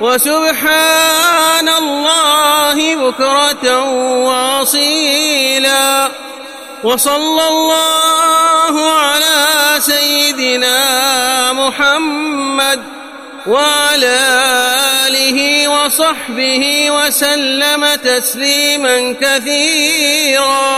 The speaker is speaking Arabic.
وسبحان الله بكرة وأصيلا. وصلى الله على سيدنا محمد وعلى آله وصحبه وسلم تسليما كثيرا.